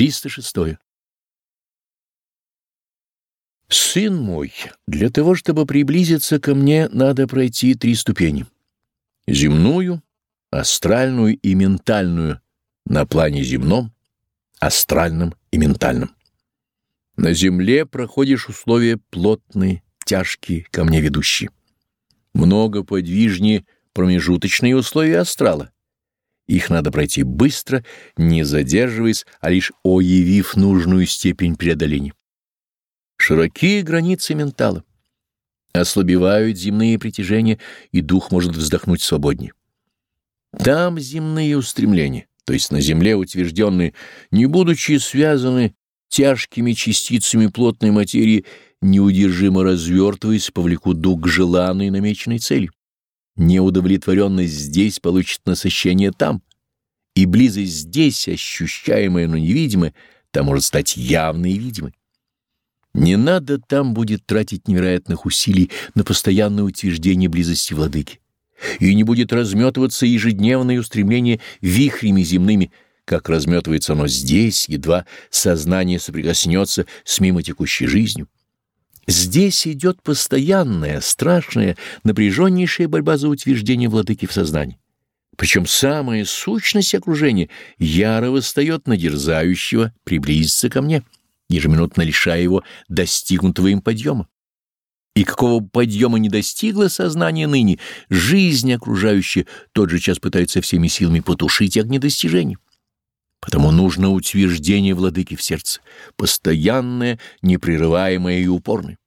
306. Сын мой, для того, чтобы приблизиться ко мне, надо пройти три ступени. Земную, астральную и ментальную на плане земном, астральном и ментальном. На земле проходишь условия плотные, тяжкие, ко мне ведущие. Много подвижнее промежуточные условия астрала их надо пройти быстро, не задерживаясь, а лишь оявив нужную степень преодоления. Широкие границы ментала. Ослабевают земные притяжения, и дух может вздохнуть свободнее. Там земные устремления, то есть на земле утвержденные, не будучи связаны тяжкими частицами плотной материи, неудержимо развертываясь, повлекут дух к желанной намеченной цели. Неудовлетворенность здесь получит насыщение там, и близость здесь, ощущаемая, но невидимая, там может стать явной и видимой. Не надо там будет тратить невероятных усилий на постоянное утверждение близости владыки, и не будет разметываться ежедневное устремление вихрями земными, как разметывается оно здесь, едва сознание соприкоснется с мимо текущей жизнью. Здесь идет постоянная, страшная, напряженнейшая борьба за утверждение владыки в сознании. Причем самая сущность окружения яро восстает на дерзающего приблизиться ко мне, ежеминутно лишая его достигнутого им подъема. И какого подъема не достигло сознание ныне, жизнь окружающая тот же час пытается всеми силами потушить огни достижений. Потому нужно утверждение владыки в сердце, постоянное, непрерываемое и упорное.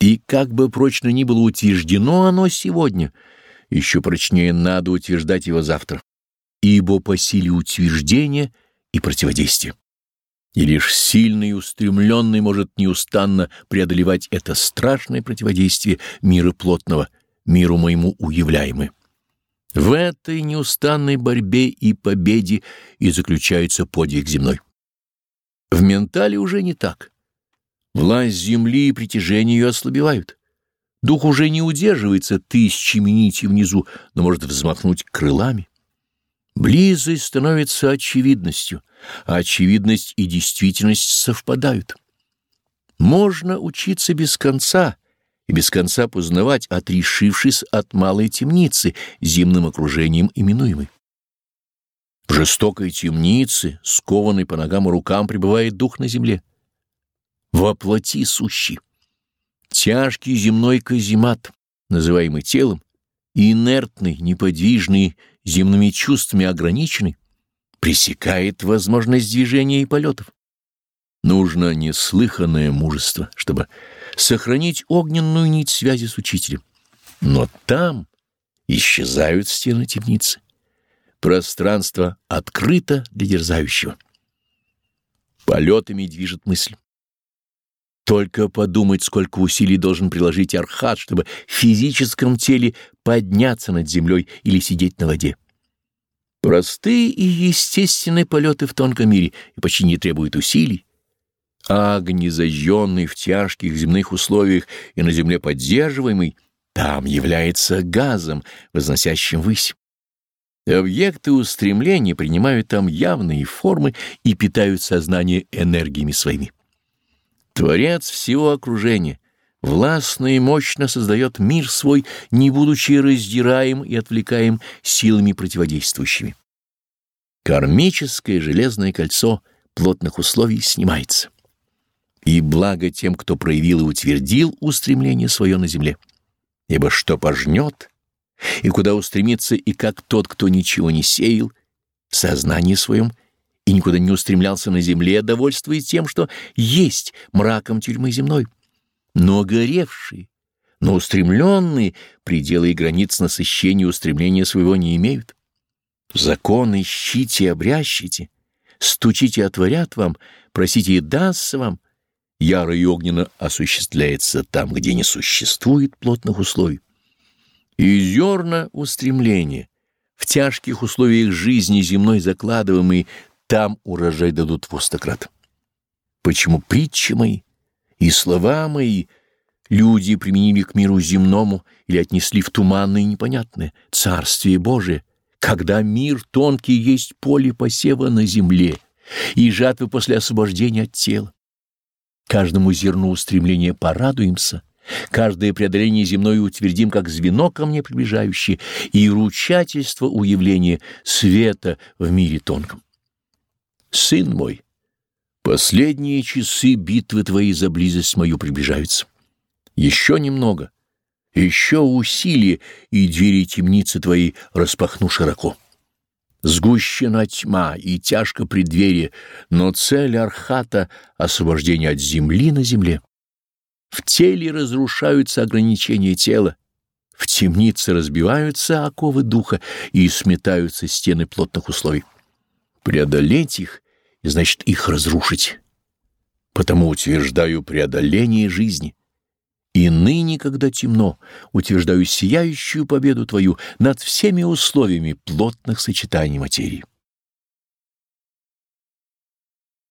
И как бы прочно ни было утверждено оно сегодня, еще прочнее надо утверждать его завтра, ибо по силе утверждения и противодействия. И лишь сильный и устремленный может неустанно преодолевать это страшное противодействие мира плотного, миру моему уявляемый. В этой неустанной борьбе и победе и заключается подвиг земной. В ментале уже не так. Власть земли и притяжение ее ослабевают. Дух уже не удерживается тысячами нитей внизу, но может взмахнуть крылами. Близость становится очевидностью, а очевидность и действительность совпадают. Можно учиться без конца и без конца познавать, отрешившись от малой темницы, земным окружением именуемой. В жестокой темнице, скованной по ногам и рукам, пребывает дух на земле воплоти сущий. Тяжкий земной каземат, называемый телом, инертный, неподвижный, земными чувствами ограниченный, пресекает возможность движения и полетов. Нужно неслыханное мужество, чтобы сохранить огненную нить связи с учителем. Но там исчезают стены темницы. Пространство открыто для дерзающего. Полетами движет мысль. Только подумать, сколько усилий должен приложить Архат, чтобы в физическом теле подняться над землей или сидеть на воде. Простые и естественные полеты в тонком мире и почти не требуют усилий. Огонь, зажженный в тяжких земных условиях и на земле поддерживаемый, там является газом, возносящим высь. Объекты устремления принимают там явные формы и питают сознание энергиями своими. Творец всего окружения, властно и мощно создает мир свой, не будучи раздираем и отвлекаем силами противодействующими. Кармическое железное кольцо плотных условий снимается. И благо тем, кто проявил и утвердил устремление свое на земле. Ибо что пожнет, и куда устремится, и как тот, кто ничего не сеял, в сознании своем — и никуда не устремлялся на земле, довольствуясь тем, что есть мраком тюрьмы земной. Но горевшие, но устремленные пределы и границ насыщения устремления своего не имеют. Закон ищите и обрящите, стучите отворят вам, просите и дастся вам. Яро и огненно осуществляется там, где не существует плотных условий. И зерна устремления, в тяжких условиях жизни земной закладываемые там урожай дадут в стократ. Почему притчи мои и слова мои люди применили к миру земному или отнесли в туманное и непонятное Царствие Божие, когда мир тонкий есть поле посева на земле, и жатвы после освобождения от тела. Каждому зерну устремления порадуемся, каждое преодоление земное утвердим как звено ко мне приближающее и ручательство уявления света в мире тонком. Сын мой, последние часы битвы твоей за близость мою приближаются. Еще немного, еще усилие, и двери темницы твоей распахну широко. Сгущена тьма и тяжко преддверие, но цель Архата — освобождение от земли на земле. В теле разрушаются ограничения тела, в темнице разбиваются оковы духа и сметаются стены плотных условий. Преодолеть их — значит их разрушить. Потому утверждаю преодоление жизни. И ныне, когда темно, утверждаю сияющую победу Твою над всеми условиями плотных сочетаний материи.